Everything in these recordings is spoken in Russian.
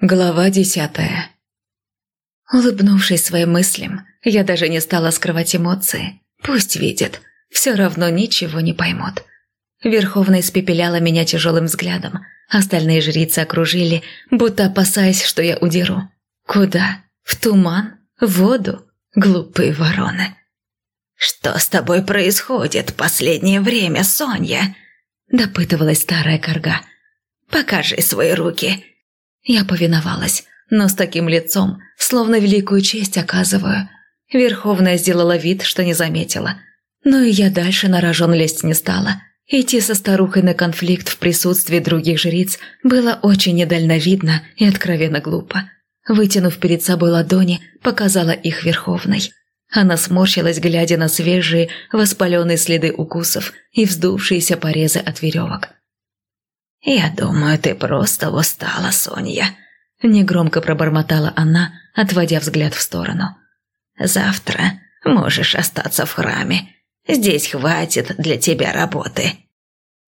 Глава десятая Улыбнувшись своим мыслям, я даже не стала скрывать эмоции. Пусть видят, все равно ничего не поймут. Верховная испепеляла меня тяжелым взглядом. Остальные жрицы окружили, будто опасаясь, что я удеру. Куда? В туман? В воду? Глупые вороны. «Что с тобой происходит последнее время, Соня?» Допытывалась старая корга. «Покажи свои руки». Я повиновалась, но с таким лицом, словно великую честь оказываю. Верховная сделала вид, что не заметила. Но и я дальше на рожон лезть не стала. Идти со старухой на конфликт в присутствии других жриц было очень недальновидно и откровенно глупо. Вытянув перед собой ладони, показала их Верховной. Она сморщилась, глядя на свежие, воспаленные следы укусов и вздувшиеся порезы от веревок. «Я думаю, ты просто устала, Соня», – негромко пробормотала она, отводя взгляд в сторону. «Завтра можешь остаться в храме. Здесь хватит для тебя работы».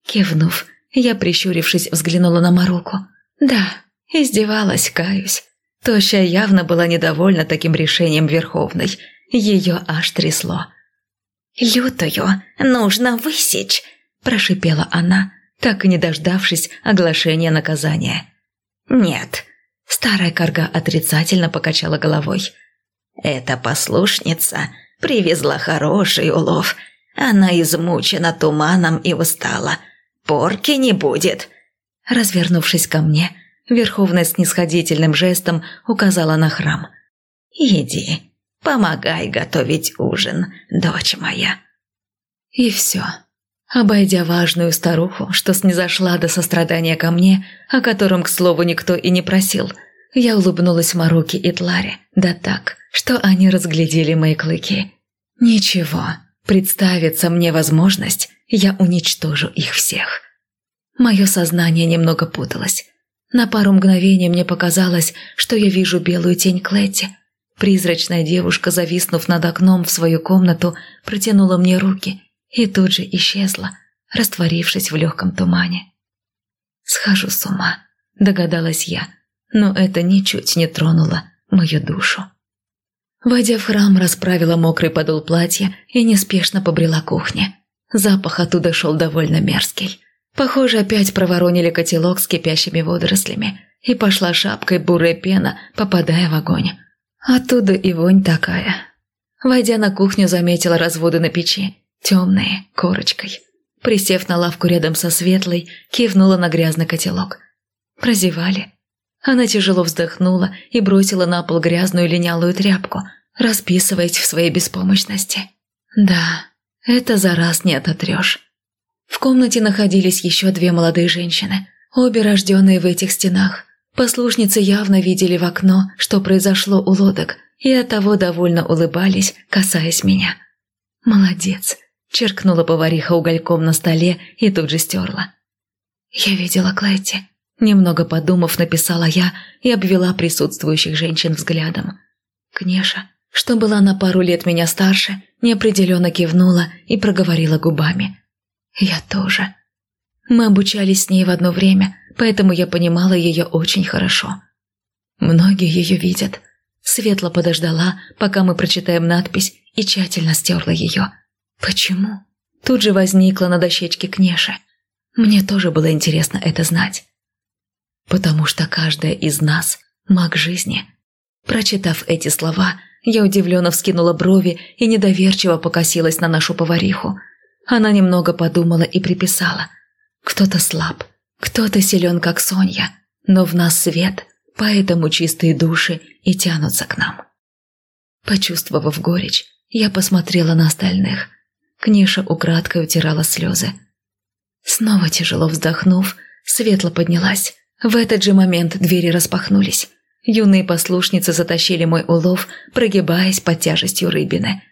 Кивнув, я, прищурившись, взглянула на Маруку. «Да, издевалась, каюсь. Тощая явно была недовольна таким решением Верховной – ее аж трясло. «Лютую нужно высечь», – прошипела она, так и не дождавшись оглашения наказания. «Нет», – старая корга отрицательно покачала головой. «Эта послушница привезла хороший улов. Она измучена туманом и устала. Порки не будет». Развернувшись ко мне, Верховная снисходительным жестом указала на храм. «Иди, Помогай готовить ужин, дочь моя». И все. Обойдя важную старуху, что снизошла до сострадания ко мне, о котором, к слову, никто и не просил, я улыбнулась Маруке и Тларе, да так, что они разглядели мои клыки. Ничего, представится мне возможность, я уничтожу их всех. Мое сознание немного путалось. На пару мгновений мне показалось, что я вижу белую тень Клетти – Призрачная девушка, зависнув над окном в свою комнату, протянула мне руки и тут же исчезла, растворившись в легком тумане. «Схожу с ума», – догадалась я, но это ничуть не тронуло мою душу. Войдя в храм, расправила мокрый подол платья и неспешно побрела кухне. Запах оттуда шел довольно мерзкий. Похоже, опять проворонили котелок с кипящими водорослями, и пошла шапкой бурая пена, попадая в огонь. Оттуда и вонь такая. Войдя на кухню, заметила разводы на печи, темные, корочкой. Присев на лавку рядом со светлой, кивнула на грязный котелок. Прозевали. Она тяжело вздохнула и бросила на пол грязную линялую тряпку, расписываясь в своей беспомощности. Да, это за раз не ототрешь. В комнате находились еще две молодые женщины, обе рожденные в этих стенах. Послушницы явно видели в окно, что произошло у лодок, и оттого довольно улыбались, касаясь меня. «Молодец!» – черкнула повариха угольком на столе и тут же стерла. «Я видела Клэти», – немного подумав, написала я и обвела присутствующих женщин взглядом. Кнеша, что была на пару лет меня старше, неопределенно кивнула и проговорила губами. «Я тоже». Мы обучались с ней в одно время, поэтому я понимала ее очень хорошо. Многие ее видят. Светла подождала, пока мы прочитаем надпись, и тщательно стерла ее. Почему? Тут же возникла на дощечке Кнеша. Мне тоже было интересно это знать. Потому что каждая из нас – маг жизни. Прочитав эти слова, я удивленно вскинула брови и недоверчиво покосилась на нашу повариху. Она немного подумала и приписала. Кто-то слаб, кто-то силен, как Соня, но в нас свет, поэтому чистые души и тянутся к нам. Почувствовав горечь, я посмотрела на остальных. Книша украдкой утирала слезы. Снова тяжело вздохнув, светло поднялась. В этот же момент двери распахнулись. Юные послушницы затащили мой улов, прогибаясь под тяжестью рыбины.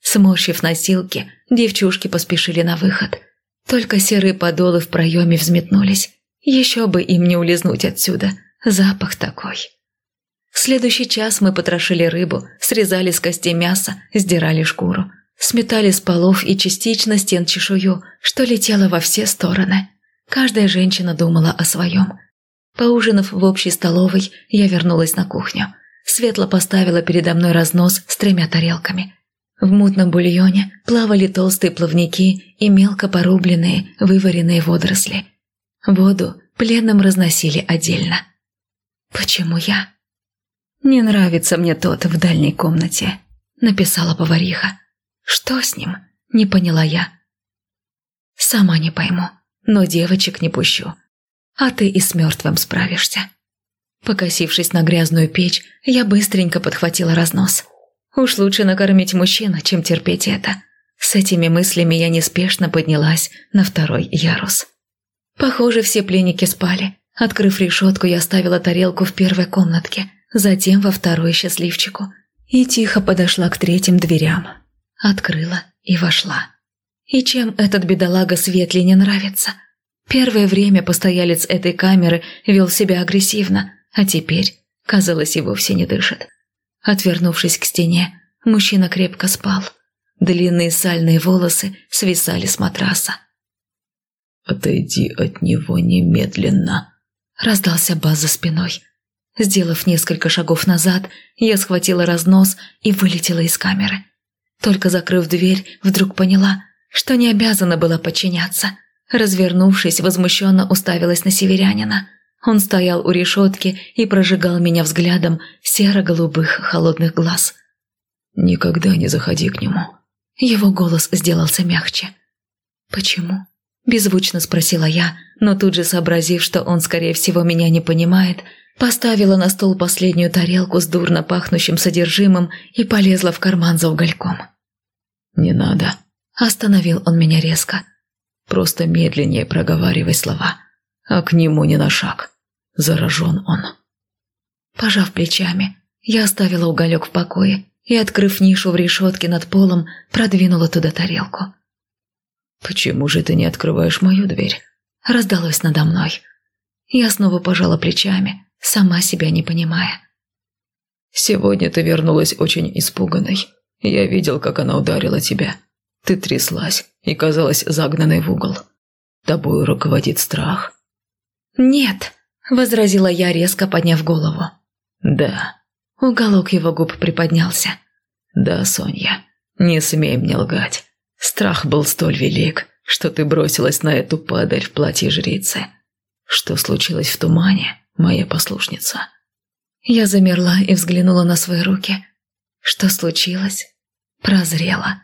Сморщив носилки, девчушки поспешили на выход. Только серые подолы в проеме взметнулись. Еще бы им не улизнуть отсюда. Запах такой. В следующий час мы потрошили рыбу, срезали с костей мясо, сдирали шкуру. Сметали с полов и частично стен чешую, что летело во все стороны. Каждая женщина думала о своем. Поужинав в общей столовой, я вернулась на кухню. Светла поставила передо мной разнос с тремя тарелками. В мутном бульоне плавали толстые плавники и мелко порубленные, вываренные водоросли. Воду пленным разносили отдельно. «Почему я?» «Не нравится мне тот в дальней комнате», — написала повариха. «Что с ним?» — не поняла я. «Сама не пойму, но девочек не пущу. А ты и с мертвым справишься». Покосившись на грязную печь, я быстренько подхватила разнос. Уж лучше накормить мужчину, чем терпеть это. С этими мыслями я неспешно поднялась на второй ярус. Похоже, все пленники спали. Открыв решетку, я оставила тарелку в первой комнатке, затем во второй счастливчику. И тихо подошла к третьим дверям. Открыла и вошла. И чем этот бедолага Светли не нравится? Первое время постоялец этой камеры вел себя агрессивно, а теперь, казалось, и вовсе не дышит. Отвернувшись к стене, мужчина крепко спал. Длинные сальные волосы свисали с матраса. «Отойди от него немедленно», — раздался бас за спиной. Сделав несколько шагов назад, я схватила разнос и вылетела из камеры. Только закрыв дверь, вдруг поняла, что не обязана была подчиняться. Развернувшись, возмущенно уставилась на северянина. Он стоял у решетки и прожигал меня взглядом серо-голубых холодных глаз. «Никогда не заходи к нему». Его голос сделался мягче. «Почему?» – беззвучно спросила я, но тут же сообразив, что он, скорее всего, меня не понимает, поставила на стол последнюю тарелку с дурно пахнущим содержимым и полезла в карман за угольком. «Не надо», – остановил он меня резко. «Просто медленнее проговаривай слова, а к нему не на шаг. Заражен он». Пожав плечами, я оставила уголек в покое и, открыв нишу в решетке над полом, продвинула туда тарелку. «Почему же ты не открываешь мою дверь?» раздалось надо мной. Я снова пожала плечами, сама себя не понимая. «Сегодня ты вернулась очень испуганной. Я видел, как она ударила тебя. Ты тряслась и казалась загнанной в угол. Тобой руководит страх». «Нет», — возразила я, резко подняв голову. «Да». Уголок его губ приподнялся. «Да, Соня, не смей мне лгать. Страх был столь велик, что ты бросилась на эту падаль в платье жрицы. Что случилось в тумане, моя послушница?» Я замерла и взглянула на свои руки. Что случилось? Прозрела.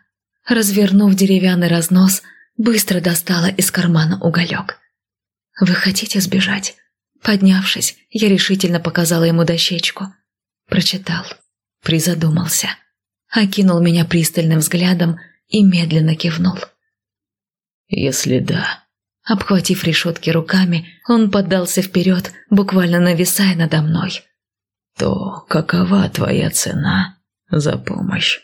Развернув деревянный разнос, быстро достала из кармана уголек. «Вы хотите сбежать?» Поднявшись, я решительно показала ему дощечку. Прочитал. Призадумался. Окинул меня пристальным взглядом и медленно кивнул. «Если да...» Обхватив решетки руками, он поддался вперед, буквально нависая надо мной. «То какова твоя цена за помощь?»